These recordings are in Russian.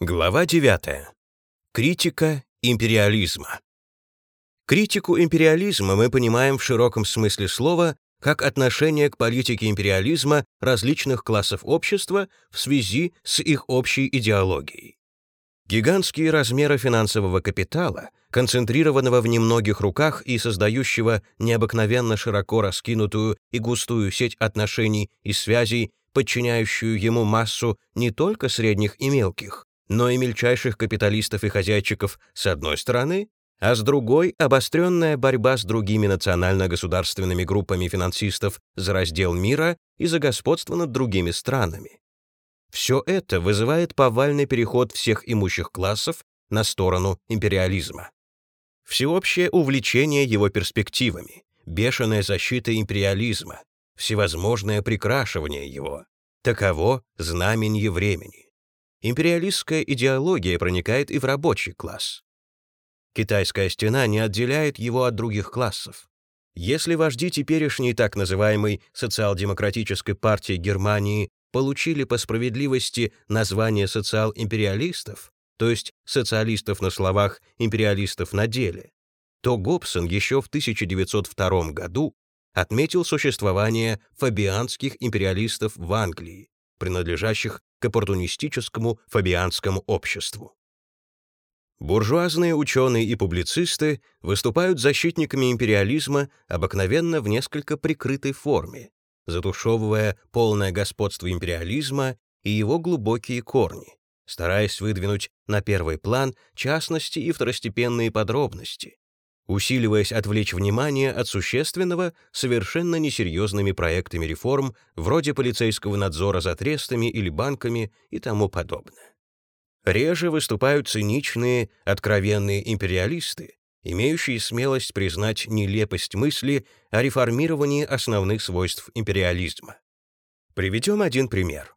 Глава 9. Критика империализма. Критику империализма мы понимаем в широком смысле слова как отношение к политике империализма различных классов общества в связи с их общей идеологией. Гигантские размеры финансового капитала, концентрированного в немногих руках и создающего необыкновенно широко раскинутую и густую сеть отношений и связей, подчиняющую ему массу не только средних и мелких, но и мельчайших капиталистов и хозяйчиков с одной стороны, а с другой — обостренная борьба с другими национально-государственными группами финансистов за раздел мира и за господство над другими странами. Все это вызывает повальный переход всех имущих классов на сторону империализма. Всеобщее увлечение его перспективами, бешеная защита империализма, всевозможное прикрашивание его — таково знаменье времени империалистская идеология проникает и в рабочий класс. Китайская стена не отделяет его от других классов. Если вожди теперешней так называемой социал-демократической партии Германии получили по справедливости название социал-империалистов, то есть социалистов на словах, империалистов на деле, то Гобсон еще в 1902 году отметил существование фабианских империалистов в Англии, принадлежащих к оппортунистическому фабианскому обществу. Буржуазные ученые и публицисты выступают защитниками империализма обыкновенно в несколько прикрытой форме, затушевывая полное господство империализма и его глубокие корни, стараясь выдвинуть на первый план частности и второстепенные подробности, усиливаясь отвлечь внимание от существенного совершенно несерьезными проектами реформ вроде полицейского надзора за трестами или банками и тому подобное. Реже выступают циничные, откровенные империалисты, имеющие смелость признать нелепость мысли о реформировании основных свойств империализма. Приведем один пример.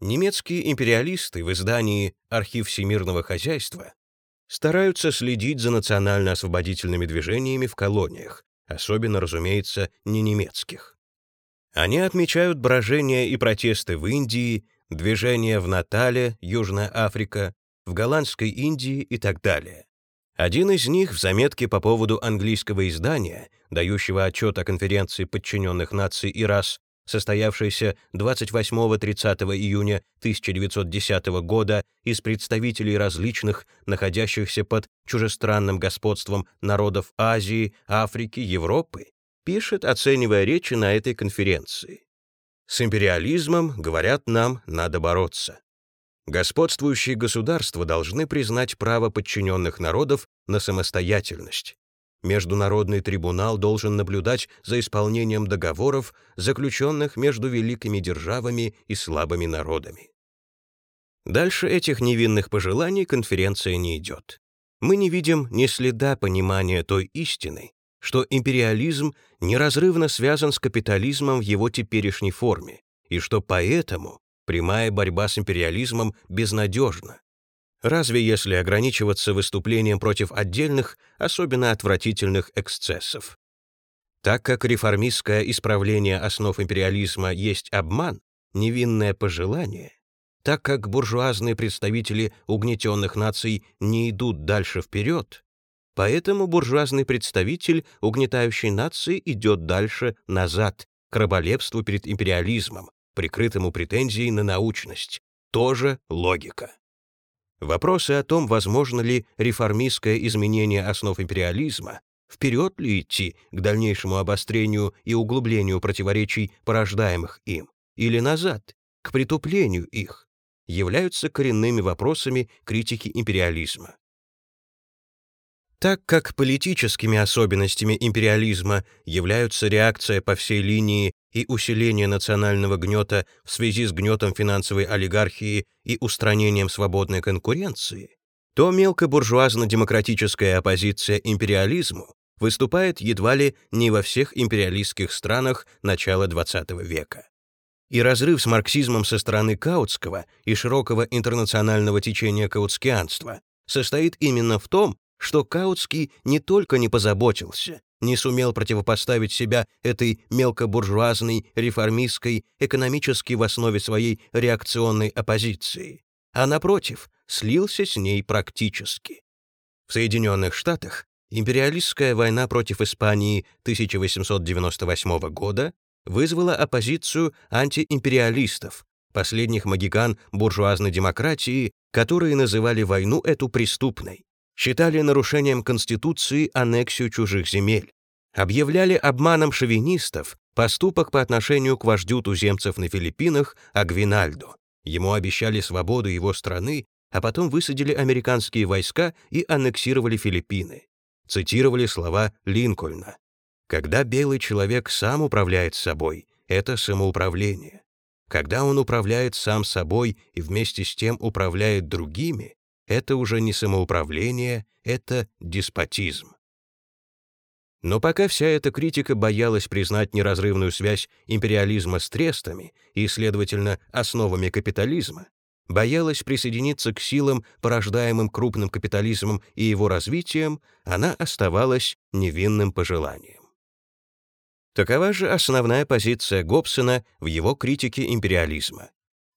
Немецкие империалисты в издании «Архив всемирного хозяйства» стараются следить за национально-освободительными движениями в колониях, особенно, разумеется, не немецких. Они отмечают брожения и протесты в Индии, движения в Натале, Южная Африка, в Голландской Индии и так далее. Один из них в заметке по поводу английского издания, дающего отчет о конференции подчиненных наций и рас состоявшейся 28-30 июня 1910 года из представителей различных, находящихся под чужестранным господством народов Азии, Африки, Европы, пишет, оценивая речи на этой конференции. С империализмом, говорят нам, надо бороться. Господствующие государства должны признать право подчиненных народов на самостоятельность. Международный трибунал должен наблюдать за исполнением договоров, заключенных между великими державами и слабыми народами. Дальше этих невинных пожеланий конференция не идет. Мы не видим ни следа понимания той истины, что империализм неразрывно связан с капитализмом в его теперешней форме, и что поэтому прямая борьба с империализмом безнадежна, разве если ограничиваться выступлением против отдельных, особенно отвратительных эксцессов. Так как реформистское исправление основ империализма есть обман, невинное пожелание, так как буржуазные представители угнетенных наций не идут дальше вперед, поэтому буржуазный представитель угнетающей нации идет дальше назад, к раболепству перед империализмом, прикрытому претензией на научность. Тоже логика. Вопросы о том, возможно ли реформистское изменение основ империализма, вперед ли идти к дальнейшему обострению и углублению противоречий, порождаемых им, или назад, к притуплению их, являются коренными вопросами критики империализма. Так как политическими особенностями империализма являются реакция по всей линии и усиление национального гнета в связи с гнетом финансовой олигархии и устранением свободной конкуренции, то мелкобуржуазно-демократическая оппозиция империализму выступает едва ли не во всех империалистских странах начала XX века. И разрыв с марксизмом со стороны Каутского и широкого интернационального течения каутскианства состоит именно в том, что Каутский не только не позаботился, не сумел противопоставить себя этой мелкобуржуазной, реформистской, экономически в основе своей реакционной оппозиции, а, напротив, слился с ней практически. В Соединенных Штатах империалистская война против Испании 1898 года вызвала оппозицию антиимпериалистов, последних магикан буржуазной демократии, которые называли войну эту преступной, считали нарушением Конституции аннексию чужих земель, объявляли обманом шовинистов поступок по отношению к вождю туземцев на Филиппинах Агвинальдо. Ему обещали свободу его страны, а потом высадили американские войска и аннексировали Филиппины. Цитировали слова Линкольна. «Когда белый человек сам управляет собой, это самоуправление. Когда он управляет сам собой и вместе с тем управляет другими, это уже не самоуправление, это деспотизм. Но пока вся эта критика боялась признать неразрывную связь империализма с трестами и, следовательно, основами капитализма, боялась присоединиться к силам, порождаемым крупным капитализмом и его развитием, она оставалась невинным пожеланием. Такова же основная позиция Гоббсона в его критике империализма.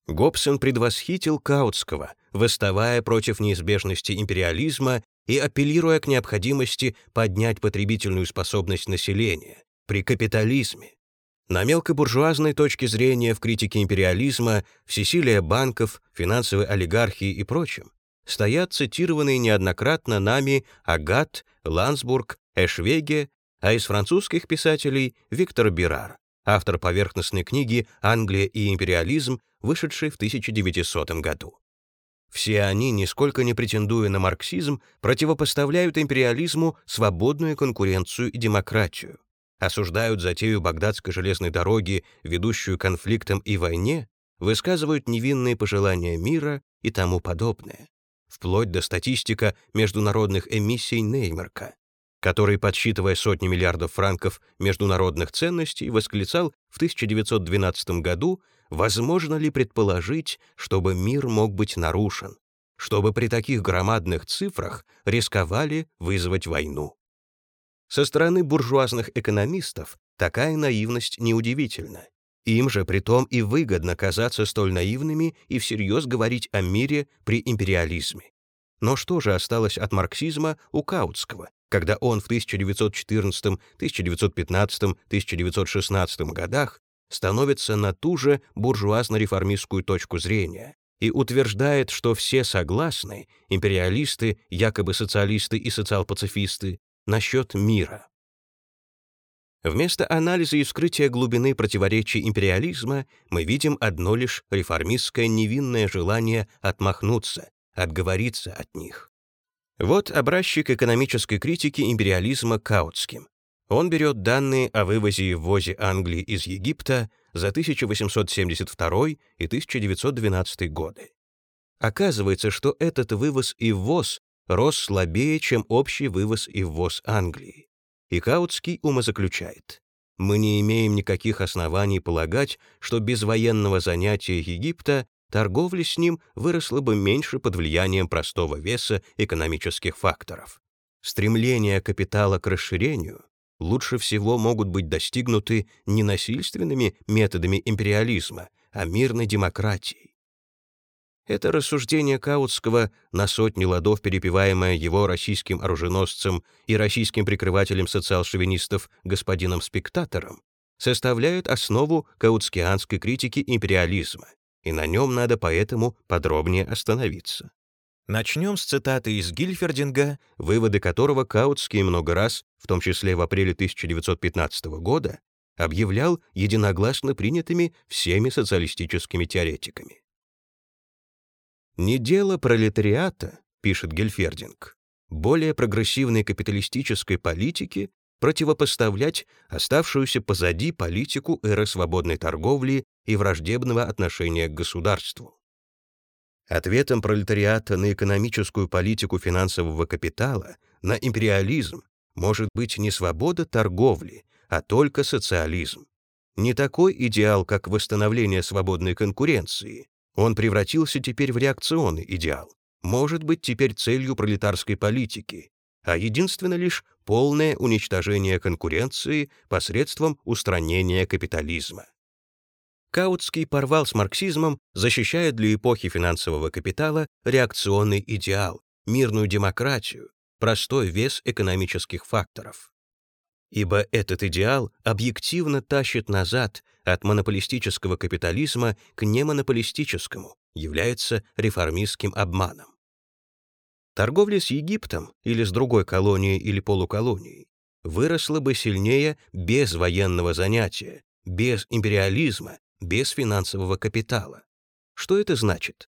Гоббсон предвосхитил Каутского, восставая против неизбежности империализма и апеллируя к необходимости поднять потребительную способность населения при капитализме. На мелкобуржуазной точке зрения в критике империализма, всесилия банков, финансовой олигархии и прочем стоят цитированные неоднократно нами Агат, Лансбург, Эшвеге, а из французских писателей Виктор Бирар, автор поверхностной книги «Англия и империализм», вышедшей в 1900 году. Все они, нисколько не претендуя на марксизм, противопоставляют империализму свободную конкуренцию и демократию, осуждают затею Багдадской железной дороги, ведущую конфликтам и войне, высказывают невинные пожелания мира и тому подобное, вплоть до статистика международных эмиссий Неймарка, который, подсчитывая сотни миллиардов франков международных ценностей, восклицал в 1912 году возможно ли предположить, чтобы мир мог быть нарушен, чтобы при таких громадных цифрах рисковали вызвать войну. Со стороны буржуазных экономистов такая наивность неудивительна. Им же притом и выгодно казаться столь наивными и всерьез говорить о мире при империализме. Но что же осталось от марксизма у Каутского, когда он в 1914, 1915, 1916 годах становится на ту же буржуазно-реформистскую точку зрения и утверждает, что все согласны, империалисты, якобы социалисты и социал-пацифисты, насчет мира. Вместо анализа и вскрытия глубины противоречий империализма мы видим одно лишь реформистское невинное желание отмахнуться, отговориться от них. Вот образчик экономической критики империализма Каутским. Он берет данные о вывозе и ввозе Англии из Египта за 1872 и 1912 годы. Оказывается, что этот вывоз и ввоз рос слабее, чем общий вывоз и ввоз Англии. И Каутский умозаключает, мы не имеем никаких оснований полагать, что без военного занятия Египта торговля с ним выросла бы меньше под влиянием простого веса экономических факторов. Стремление капитала к расширению лучше всего могут быть достигнуты не насильственными методами империализма, а мирной демократией. Это рассуждение Каутского, на сотни ладов перепеваемое его российским оруженосцем и российским прикрывателем социал-шовинистов господином Спектатором, составляет основу каутскианской критики империализма, и на нем надо поэтому подробнее остановиться. Начнем с цитаты из Гильфердинга, выводы которого Каутский много раз, в том числе в апреле 1915 года, объявлял единогласно принятыми всеми социалистическими теоретиками. «Не дело пролетариата», — пишет Гельфердинг, более прогрессивной капиталистической политики противопоставлять оставшуюся позади политику эры свободной торговли и враждебного отношения к государству. Ответом пролетариата на экономическую политику финансового капитала, на империализм, может быть не свобода торговли, а только социализм. Не такой идеал, как восстановление свободной конкуренции. Он превратился теперь в реакционный идеал. Может быть теперь целью пролетарской политики, а единственно лишь полное уничтожение конкуренции посредством устранения капитализма. Каутский порвал с марксизмом, защищая для эпохи финансового капитала реакционный идеал, мирную демократию, простой вес экономических факторов. Ибо этот идеал объективно тащит назад от монополистического капитализма к немонополистическому, является реформистским обманом. Торговля с Египтом или с другой колонией или полуколонией выросла бы сильнее без военного занятия, без империализма, без финансового капитала. Что это значит?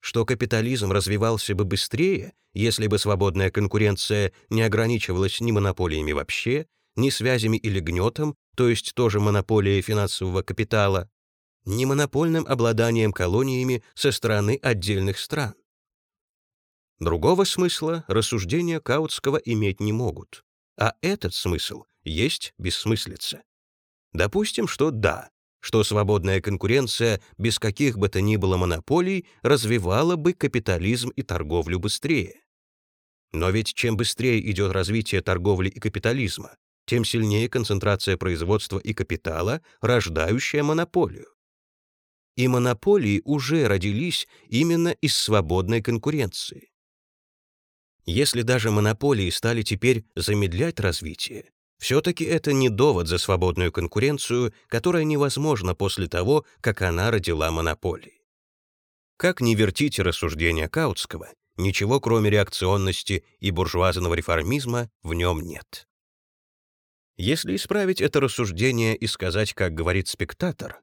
Что капитализм развивался бы быстрее, если бы свободная конкуренция не ограничивалась ни монополиями вообще, ни связями или гнетом, то есть тоже монополией финансового капитала, ни монопольным обладанием колониями со стороны отдельных стран. Другого смысла рассуждения Каутского иметь не могут, а этот смысл есть бессмыслица. Допустим, что да, что свободная конкуренция без каких бы то ни было монополий развивала бы капитализм и торговлю быстрее. Но ведь чем быстрее идет развитие торговли и капитализма, тем сильнее концентрация производства и капитала, рождающая монополию. И монополии уже родились именно из свободной конкуренции. Если даже монополии стали теперь замедлять развитие, все-таки это не довод за свободную конкуренцию, которая невозможна после того, как она родила монополии. Как ни вертите рассуждения Каутского, ничего кроме реакционности и буржуазного реформизма в нем нет. Если исправить это рассуждение и сказать, как говорит спектатор,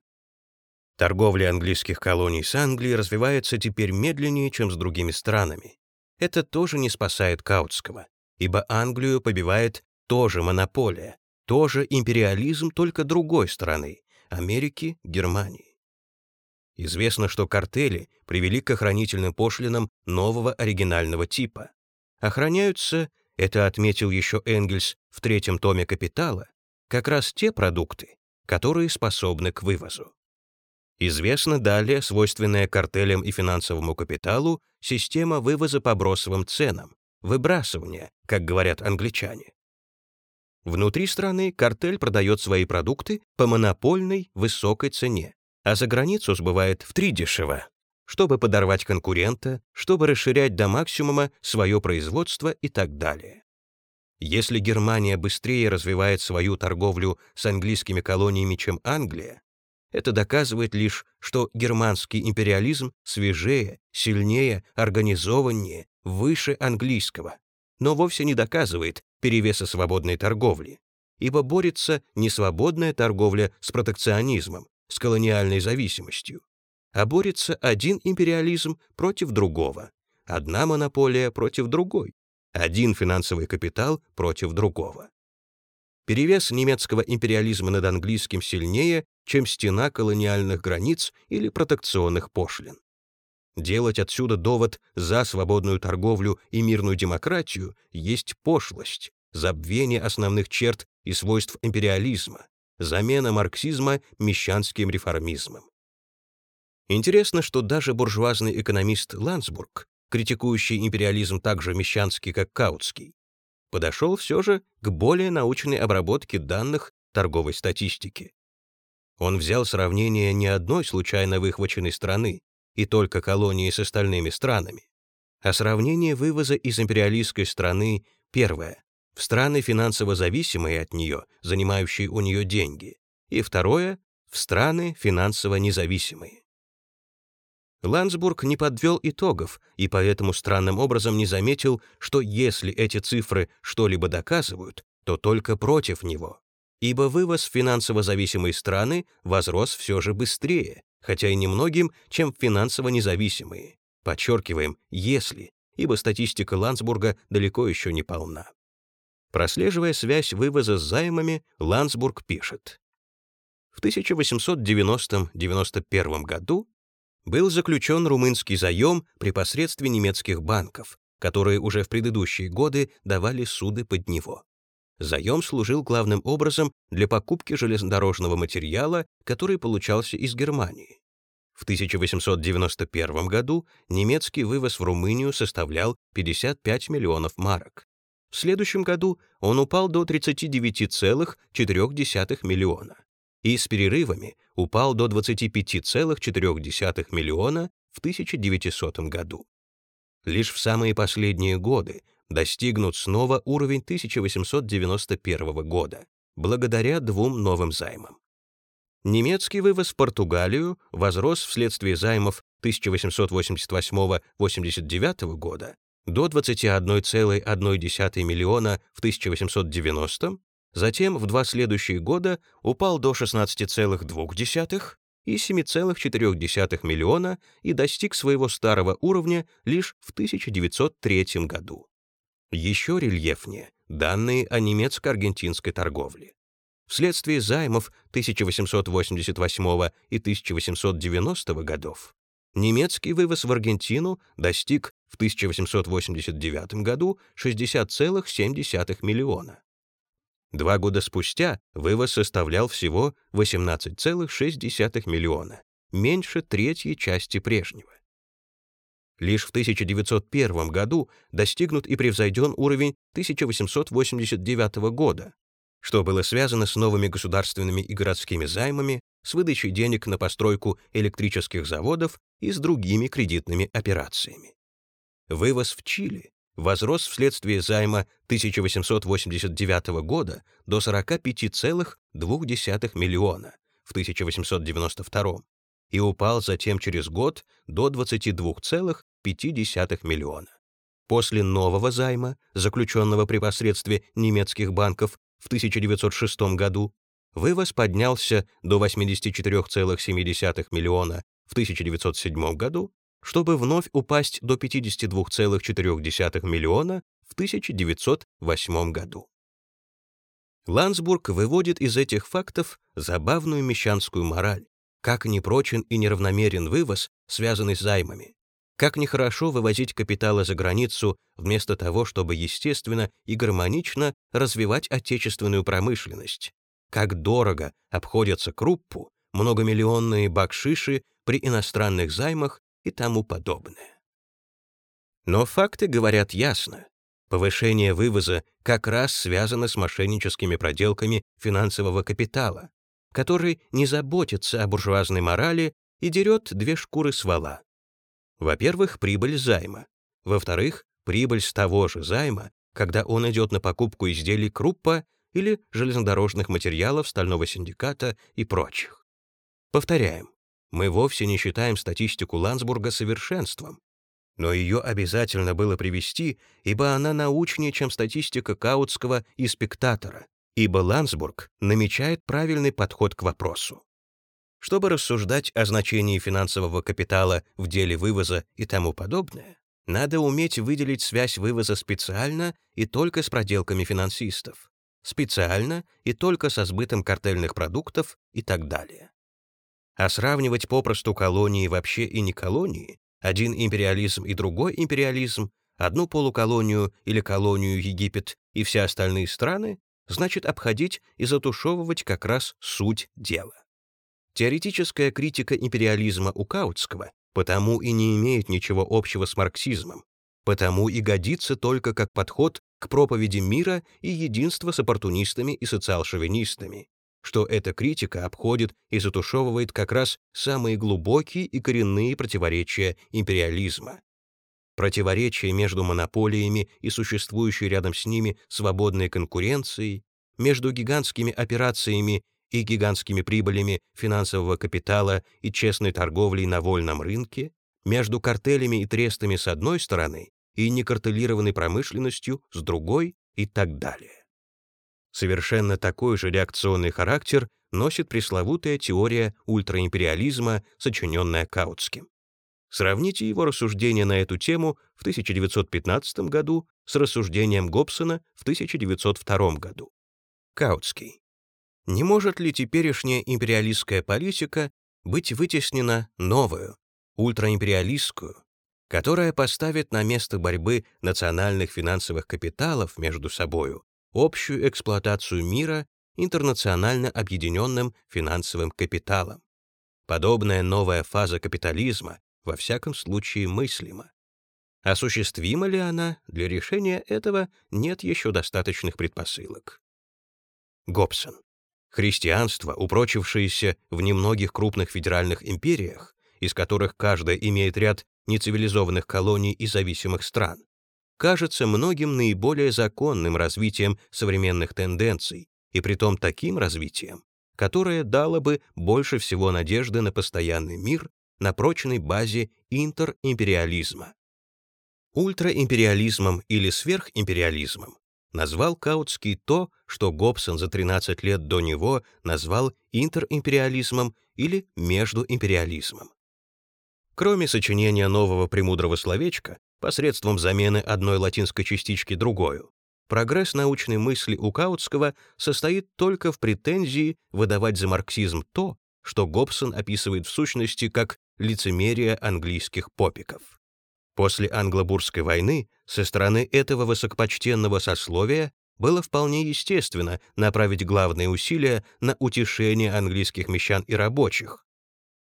торговля английских колоний с Англией развивается теперь медленнее, чем с другими странами. Это тоже не спасает Каутского, ибо Англию побивает тоже монополия, тоже империализм только другой стороны — Америки, Германии. Известно, что картели привели к охранительным пошлинам нового оригинального типа. Охраняются, это отметил еще Энгельс в третьем томе «Капитала», как раз те продукты, которые способны к вывозу. Известна далее свойственная картелям и финансовому капиталу система вывоза по бросовым ценам, выбрасывания, как говорят англичане. Внутри страны картель продает свои продукты по монопольной высокой цене, а за границу сбывает в три дешево, чтобы подорвать конкурента, чтобы расширять до максимума свое производство и так далее. Если Германия быстрее развивает свою торговлю с английскими колониями, чем Англия, это доказывает лишь, что германский империализм свежее, сильнее, организованнее, выше английского, но вовсе не доказывает, перевеса свободной торговли, ибо борется не свободная торговля с протекционизмом, с колониальной зависимостью, а борется один империализм против другого, одна монополия против другой, один финансовый капитал против другого. Перевес немецкого империализма над английским сильнее, чем стена колониальных границ или протекционных пошлин. Делать отсюда довод за свободную торговлю и мирную демократию есть пошлость, забвение основных черт и свойств империализма, замена марксизма мещанским реформизмом. Интересно, что даже буржуазный экономист Ландсбург, критикующий империализм так же мещанский, как Каутский, подошел все же к более научной обработке данных торговой статистики. Он взял сравнение не одной случайно выхваченной страны и только колонии с остальными странами, а сравнение вывоза из империалистской страны, первое, в страны финансово зависимые от нее, занимающие у нее деньги, и второе — в страны финансово независимые. Ландсбург не подвел итогов и поэтому странным образом не заметил, что если эти цифры что-либо доказывают, то только против него, ибо вывоз финансово зависимые страны возрос все же быстрее, хотя и немногим, чем финансово независимые. Подчеркиваем «если», ибо статистика Ландсбурга далеко еще не полна. Прослеживая связь вывоза с займами, Ландсбург пишет. В 1890-91 году был заключен румынский заем при посредстве немецких банков, которые уже в предыдущие годы давали суды под него. Заем служил главным образом для покупки железнодорожного материала, который получался из Германии. В 1891 году немецкий вывоз в Румынию составлял 55 миллионов марок. В следующем году он упал до 39,4 миллиона и с перерывами упал до 25,4 миллиона в 1900 году. Лишь в самые последние годы достигнут снова уровень 1891 года, благодаря двум новым займам. Немецкий вывоз в Португалию возрос вследствие займов 1888-89 года до 21,1 миллиона в 1890, затем в два следующие года упал до 16,2 и 7,4 миллиона и достиг своего старого уровня лишь в 1903 году. Еще рельефнее данные о немецко-аргентинской торговле. Вследствие займов 1888 и 1890 годов немецкий вывоз в Аргентину достиг в 1889 году 60,7 миллиона. Два года спустя вывоз составлял всего 18,6 миллиона, меньше третьей части прежнего. Лишь в 1901 году достигнут и превзойден уровень 1889 года, что было связано с новыми государственными и городскими займами, с выдачей денег на постройку электрических заводов и с другими кредитными операциями. Вывоз в Чили возрос вследствие займа 1889 года до 45,2 миллиона в 1892 и упал затем через год до 22,5 миллиона. После нового займа, заключенного при посредстве немецких банков в 1906 году, вывоз поднялся до 84,7 миллиона в 1907 году, чтобы вновь упасть до 52,4 миллиона в 1908 году. Ландсбург выводит из этих фактов забавную мещанскую мораль, как непрочен и неравномерен вывоз, связанный с займами, как нехорошо вывозить капиталы за границу вместо того, чтобы естественно и гармонично развивать отечественную промышленность, как дорого обходятся круппу, многомиллионные бакшиши при иностранных займах и тому подобное. Но факты говорят ясно. Повышение вывоза как раз связано с мошенническими проделками финансового капитала, который не заботится о буржуазной морали и дерет две шкуры с вала. Во-первых, прибыль займа. Во-вторых, прибыль с того же займа, когда он идет на покупку изделий круппа или железнодорожных материалов стального синдиката и прочих. Повторяем, мы вовсе не считаем статистику Ландсбурга совершенством, но ее обязательно было привести, ибо она научнее, чем статистика Каутского и Спектатора, ибо Ландсбург намечает правильный подход к вопросу. Чтобы рассуждать о значении финансового капитала в деле вывоза и тому подобное, надо уметь выделить связь вывоза специально и только с проделками финансистов, специально и только со сбытом картельных продуктов и так далее. А сравнивать попросту колонии вообще и не колонии, один империализм и другой империализм, одну полуколонию или колонию Египет и все остальные страны, значит обходить и затушевывать как раз суть дела. Теоретическая критика империализма у Каутского потому и не имеет ничего общего с марксизмом, потому и годится только как подход к проповеди мира и единства с оппортунистами и социал-шовинистами, что эта критика обходит и затушевывает как раз самые глубокие и коренные противоречия империализма. Противоречия между монополиями и существующей рядом с ними свободной конкуренцией, между гигантскими операциями и гигантскими прибылями финансового капитала и честной торговлей на вольном рынке, между картелями и трестами с одной стороны и некартелированной промышленностью с другой и так далее. Совершенно такой же реакционный характер носит пресловутая теория ультраимпериализма, сочиненная Каутским. Сравните его рассуждения на эту тему в 1915 году с рассуждением Гобсона в 1902 году. Каутский. Не может ли теперешняя империалистская политика быть вытеснена новую, ультраимпериалистскую, которая поставит на место борьбы национальных финансовых капиталов между собою общую эксплуатацию мира интернационально объединенным финансовым капиталом. Подобная новая фаза капитализма во всяком случае мыслима. Осуществима ли она, для решения этого нет еще достаточных предпосылок. Гобсон. Христианство, упрочившееся в немногих крупных федеральных империях, из которых каждая имеет ряд нецивилизованных колоний и зависимых стран, кажется многим наиболее законным развитием современных тенденций, и притом таким развитием, которое дало бы больше всего надежды на постоянный мир на прочной базе интеримпериализма. Ультраимпериализмом или сверхимпериализмом назвал Каутский то, что Гобсон за 13 лет до него назвал интеримпериализмом или междуимпериализмом. Кроме сочинения нового премудрого словечка посредством замены одной латинской частички другою, прогресс научной мысли у Каутского состоит только в претензии выдавать за марксизм то, что Гобсон описывает в сущности как лицемерие английских попиков. После англо-бурской войны со стороны этого высокопочтенного сословия было вполне естественно направить главные усилия на утешение английских мещан и рабочих,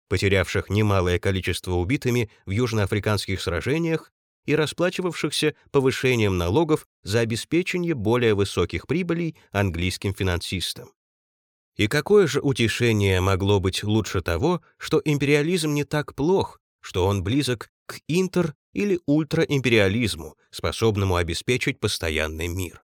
потерявших немалое количество убитыми в южноафриканских сражениях и расплачивавшихся повышением налогов за обеспечение более высоких прибылей английским финансистам. И какое же утешение могло быть лучше того, что империализм не так плох, что он близок к интер- или ультраимпериализму, способному обеспечить постоянный мир.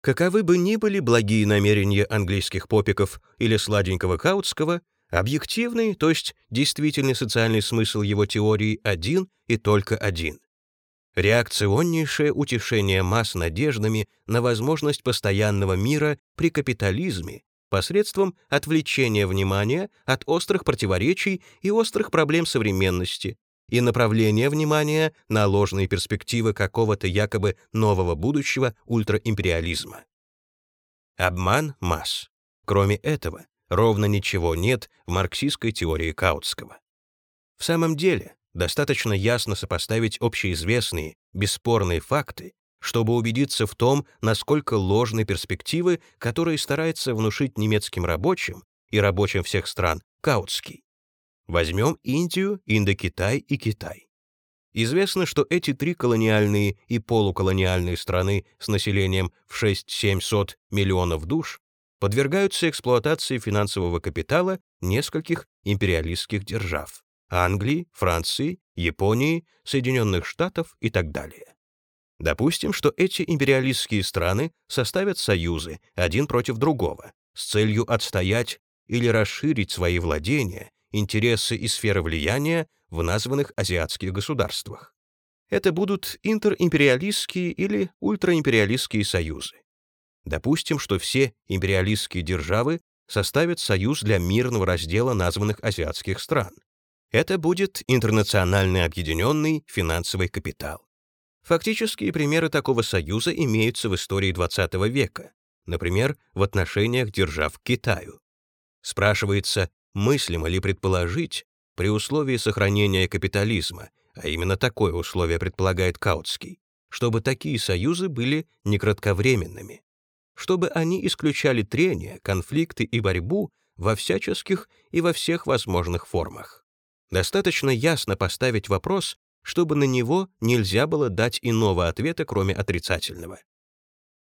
Каковы бы ни были благие намерения английских попиков или сладенького Каутского, объективный, то есть действительный социальный смысл его теории один и только один. Реакционнейшее утешение масс надеждами на возможность постоянного мира при капитализме посредством отвлечения внимания от острых противоречий и острых проблем современности и направления внимания на ложные перспективы какого-то якобы нового будущего ультраимпериализма. Обман масс. Кроме этого, ровно ничего нет в марксистской теории Каутского. В самом деле, достаточно ясно сопоставить общеизвестные, бесспорные факты чтобы убедиться в том, насколько ложны перспективы, которые старается внушить немецким рабочим и рабочим всех стран Каутский. Возьмем Индию, Индокитай и Китай. Известно, что эти три колониальные и полуколониальные страны с населением в 6-700 миллионов душ подвергаются эксплуатации финансового капитала нескольких империалистских держав — Англии, Франции, Японии, Соединенных Штатов и так далее. Допустим, что эти империалистские страны составят союзы один против другого с целью отстоять или расширить свои владения, интересы и сферы влияния в названных азиатских государствах. Это будут интеримпериалистские или ультраимпериалистские союзы. Допустим, что все империалистские державы составят союз для мирного раздела названных азиатских стран. Это будет интернациональный объединенный финансовый капитал. Фактические примеры такого союза имеются в истории XX века, например, в отношениях держав к Китаю. Спрашивается, мыслимо ли предположить, при условии сохранения капитализма, а именно такое условие предполагает Каутский, чтобы такие союзы были не кратковременными, чтобы они исключали трения, конфликты и борьбу во всяческих и во всех возможных формах. Достаточно ясно поставить вопрос чтобы на него нельзя было дать иного ответа, кроме отрицательного.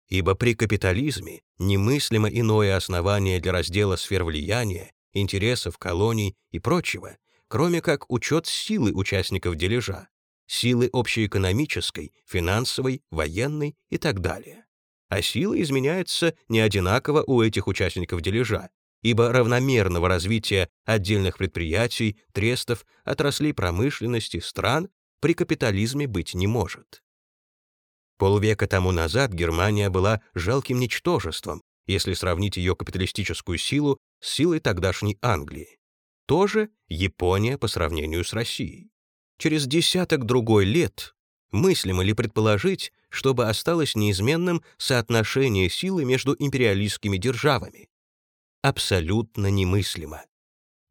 Ибо при капитализме немыслимо иное основание для раздела сфер влияния, интересов, колоний и прочего, кроме как учет силы участников дележа, силы общеэкономической, финансовой, военной и так далее. А сила изменяется не одинаково у этих участников дележа, ибо равномерного развития отдельных предприятий, трестов, отраслей промышленности, стран при капитализме быть не может. Полвека тому назад Германия была жалким ничтожеством, если сравнить ее капиталистическую силу с силой тогдашней Англии. Тоже Япония по сравнению с Россией. Через десяток другой лет мыслимо ли предположить, чтобы осталось неизменным соотношение силы между империалистскими державами? Абсолютно немыслимо.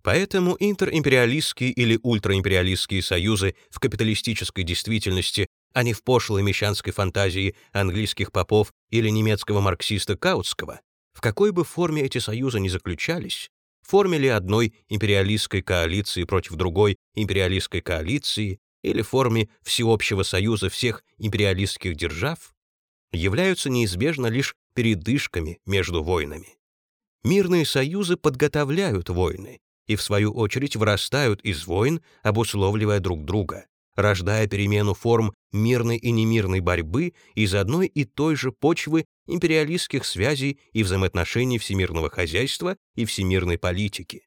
Поэтому интеримпериалистские или ультраимпериалистские союзы в капиталистической действительности, а не в пошлой мещанской фантазии английских попов или немецкого марксиста Каутского, в какой бы форме эти союзы ни заключались, в форме ли одной империалистской коалиции против другой империалистской коалиции или в форме всеобщего союза всех империалистских держав, являются неизбежно лишь передышками между войнами. Мирные союзы подготовляют войны и, в свою очередь, вырастают из войн, обусловливая друг друга, рождая перемену форм мирной и немирной борьбы из одной и той же почвы империалистских связей и взаимоотношений всемирного хозяйства и всемирной политики.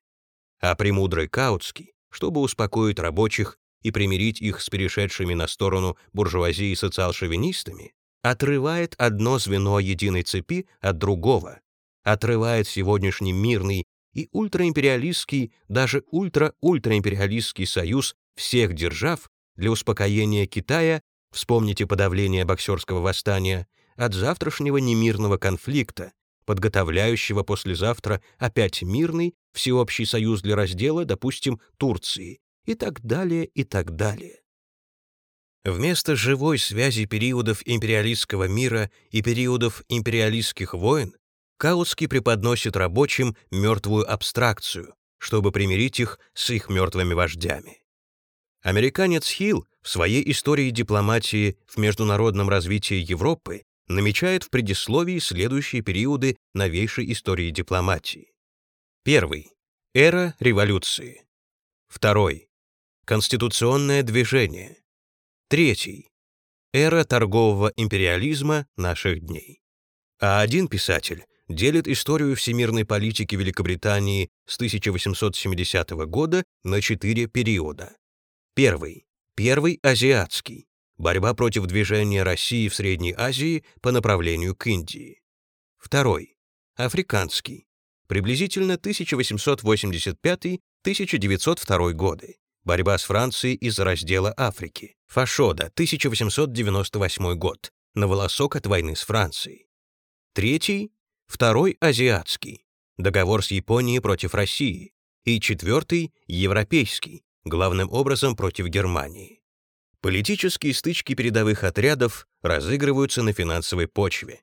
А премудрый Каутский, чтобы успокоить рабочих и примирить их с перешедшими на сторону буржуазии социал-шовинистами, отрывает одно звено единой цепи от другого, отрывает сегодняшний мирный и ультраимпериалистский, даже ультра-ультраимпериалистский союз всех держав для успокоения Китая, вспомните подавление боксерского восстания, от завтрашнего немирного конфликта, подготовляющего послезавтра опять мирный всеобщий союз для раздела, допустим, Турции, и так далее, и так далее. Вместо живой связи периодов империалистского мира и периодов империалистских войн Каутский преподносит рабочим мертвую абстракцию, чтобы примирить их с их мертвыми вождями. Американец Хилл в своей истории дипломатии в международном развитии Европы намечает в предисловии следующие периоды новейшей истории дипломатии. Первый. Эра революции. Второй. Конституционное движение. Третий. Эра торгового империализма наших дней. А один писатель делит историю всемирной политики Великобритании с 1870 года на четыре периода. Первый. Первый азиатский. Борьба против движения России в Средней Азии по направлению к Индии. Второй. Африканский. Приблизительно 1885-1902 годы. Борьба с Францией из-за раздела Африки. Фашода, 1898 год. На волосок от войны с Францией. Третий — второй азиатский. Договор с Японией против России. И четвертый — европейский, главным образом против Германии. Политические стычки передовых отрядов разыгрываются на финансовой почве.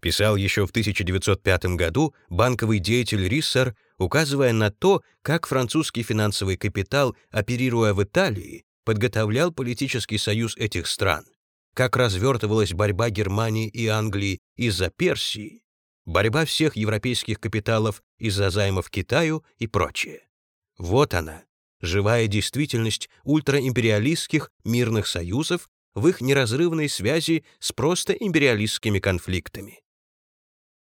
Писал еще в 1905 году банковый деятель Риссер, указывая на то, как французский финансовый капитал, оперируя в Италии, подготовлял политический союз этих стран, как развертывалась борьба Германии и Англии из-за Персии, борьба всех европейских капиталов из-за займов Китаю и прочее. Вот она, живая действительность ультраимпериалистских мирных союзов в их неразрывной связи с просто империалистскими конфликтами.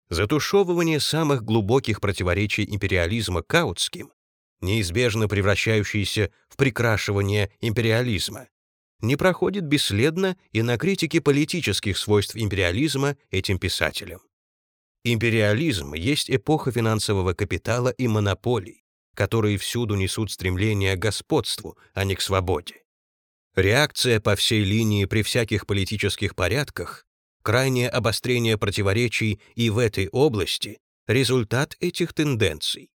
Затушевывание самых глубоких противоречий империализма каутским, неизбежно превращающееся в прикрашивание империализма, не проходит бесследно и на критике политических свойств империализма этим писателем. Империализм есть эпоха финансового капитала и монополий, которые всюду несут стремление к господству, а не к свободе. Реакция по всей линии при всяких политических порядках крайнее обострение противоречий и в этой области — результат этих тенденций.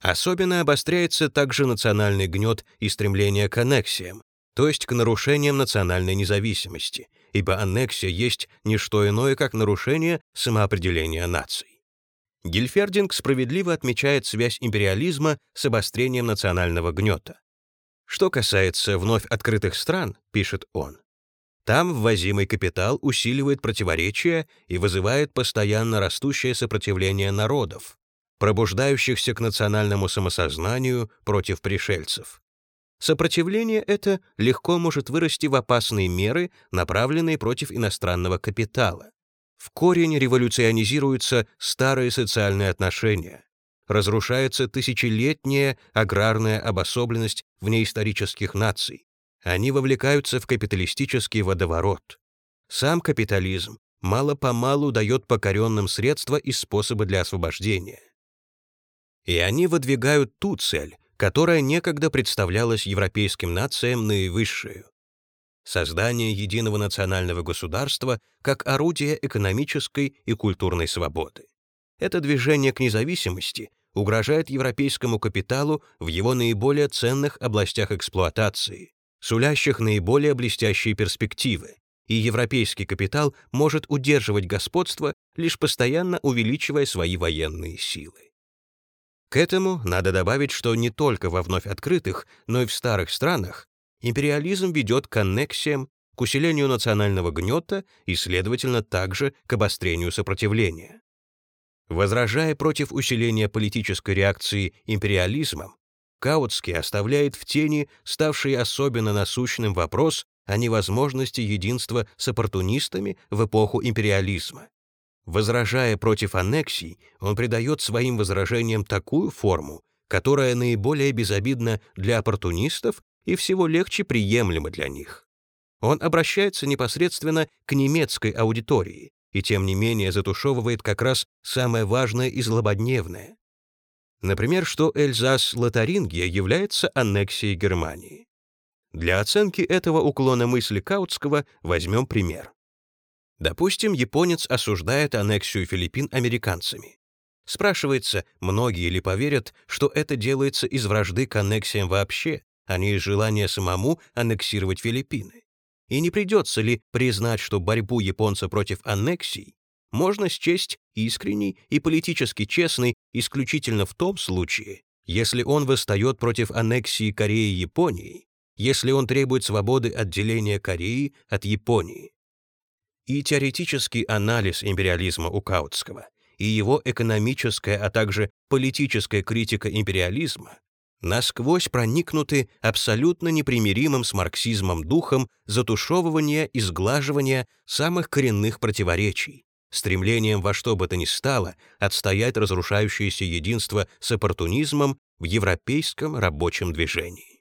Особенно обостряется также национальный гнет и стремление к аннексиям, то есть к нарушениям национальной независимости, ибо аннексия есть не что иное, как нарушение самоопределения наций. Гильфердинг справедливо отмечает связь империализма с обострением национального гнета. Что касается вновь открытых стран, пишет он, там ввозимый капитал усиливает противоречия и вызывает постоянно растущее сопротивление народов, пробуждающихся к национальному самосознанию против пришельцев. Сопротивление это легко может вырасти в опасные меры, направленные против иностранного капитала. В корень революционизируются старые социальные отношения, разрушается тысячелетняя аграрная обособленность внеисторических наций, они вовлекаются в капиталистический водоворот. Сам капитализм мало-помалу дает покоренным средства и способы для освобождения. И они выдвигают ту цель, которая некогда представлялась европейским нациям наивысшую — создание единого национального государства как орудие экономической и культурной свободы. Это движение к независимости угрожает европейскому капиталу в его наиболее ценных областях эксплуатации, сулящих наиболее блестящие перспективы, и европейский капитал может удерживать господство, лишь постоянно увеличивая свои военные силы. К этому надо добавить, что не только во вновь открытых, но и в старых странах империализм ведет к аннексиям, к усилению национального гнета и, следовательно, также к обострению сопротивления. Возражая против усиления политической реакции империализмом, Каутский оставляет в тени ставший особенно насущным вопрос о невозможности единства с оппортунистами в эпоху империализма. Возражая против аннексий, он придает своим возражениям такую форму, которая наиболее безобидна для оппортунистов и всего легче приемлема для них. Он обращается непосредственно к немецкой аудитории и тем не менее затушевывает как раз самое важное и злободневное. Например, что Эльзас-Лотарингия является аннексией Германии. Для оценки этого уклона мысли Каутского возьмем пример. Допустим, японец осуждает аннексию Филиппин американцами. Спрашивается, многие ли поверят, что это делается из вражды к аннексиям вообще, а не из желания самому аннексировать Филиппины. И не придется ли признать, что борьбу японца против аннексий можно счесть искренней и политически честной исключительно в том случае, если он восстает против аннексии Кореи Японией, если он требует свободы отделения Кореи от Японии. И теоретический анализ империализма у Каутского, и его экономическая, а также политическая критика империализма насквозь проникнуты абсолютно непримиримым с марксизмом духом затушевывания и сглаживания самых коренных противоречий, стремлением во что бы то ни стало отстоять разрушающееся единство с оппортунизмом в европейском рабочем движении.